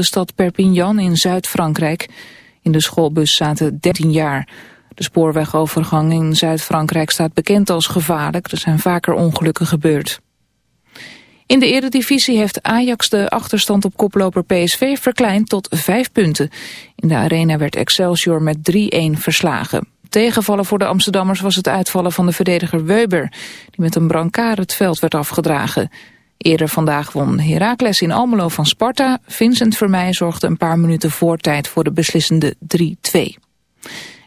de stad Perpignan in Zuid-Frankrijk. In de schoolbus zaten 13 jaar. De spoorwegovergang in Zuid-Frankrijk staat bekend als gevaarlijk. Er zijn vaker ongelukken gebeurd. In de eredivisie heeft Ajax de achterstand op koploper PSV verkleind tot vijf punten. In de arena werd Excelsior met 3-1 verslagen. Tegenvallen voor de Amsterdammers was het uitvallen van de verdediger Weber... die met een brancard het veld werd afgedragen. Eerder vandaag won Heracles in Almelo van Sparta. Vincent Vermeij zorgde een paar minuten voor tijd voor de beslissende 3-2.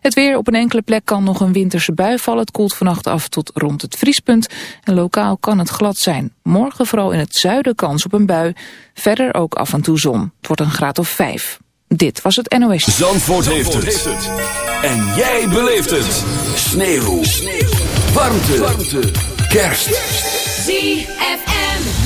Het weer op een enkele plek kan nog een winterse bui vallen. Het koelt vannacht af tot rond het vriespunt. En lokaal kan het glad zijn. Morgen vooral in het zuiden kans op een bui. Verder ook af en toe zon. Het wordt een graad of 5. Dit was het NOS. Zandvoort, heeft, het. En jij beleeft het. Sneeuw. Sneeuw. Warmte. Warmte. Kerst. ZFM.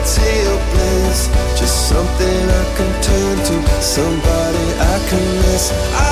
Fairy tale. Just something I can turn to, somebody I can miss. I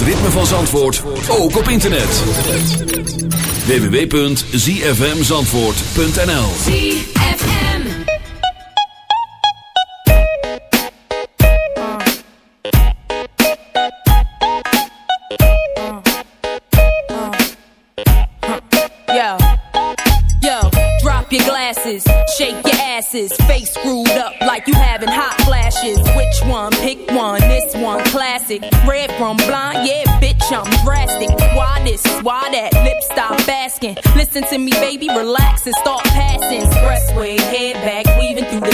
het ritme van Zandvoort, ook op internet. www.zfmzandvoort.nl ZFM. Yo, yo, drop your glasses, shake your asses, face screwed up classic. Red from blind, yeah, bitch, I'm drastic. Why this? Why that? Lip stop asking. Listen to me, baby, relax and start passing. Expressway, head back,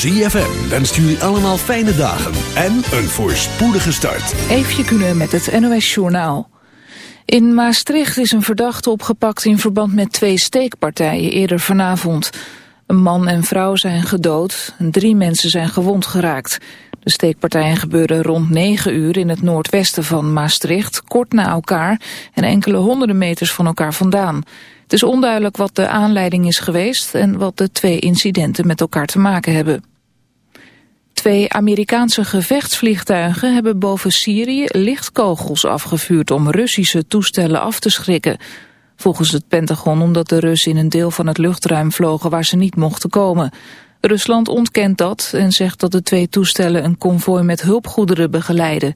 ZFM wenst jullie allemaal fijne dagen en een voorspoedige start. Eefje kunnen met het NOS Journaal. In Maastricht is een verdachte opgepakt in verband met twee steekpartijen eerder vanavond. Een man en vrouw zijn gedood en drie mensen zijn gewond geraakt. De steekpartijen gebeurden rond 9 uur in het noordwesten van Maastricht, kort na elkaar en enkele honderden meters van elkaar vandaan. Het is onduidelijk wat de aanleiding is geweest en wat de twee incidenten met elkaar te maken hebben. Twee Amerikaanse gevechtsvliegtuigen hebben boven Syrië lichtkogels afgevuurd om Russische toestellen af te schrikken. Volgens het Pentagon omdat de Russen in een deel van het luchtruim vlogen waar ze niet mochten komen. Rusland ontkent dat en zegt dat de twee toestellen een konvooi met hulpgoederen begeleiden.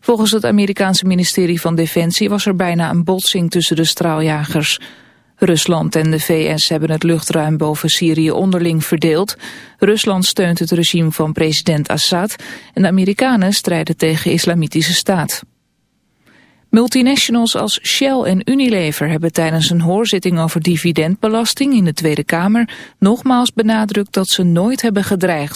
Volgens het Amerikaanse ministerie van Defensie was er bijna een botsing tussen de straaljagers. Rusland en de VS hebben het luchtruim boven Syrië onderling verdeeld. Rusland steunt het regime van president Assad en de Amerikanen strijden tegen islamitische staat. Multinationals als Shell en Unilever hebben tijdens een hoorzitting over dividendbelasting in de Tweede Kamer nogmaals benadrukt dat ze nooit hebben gedreigd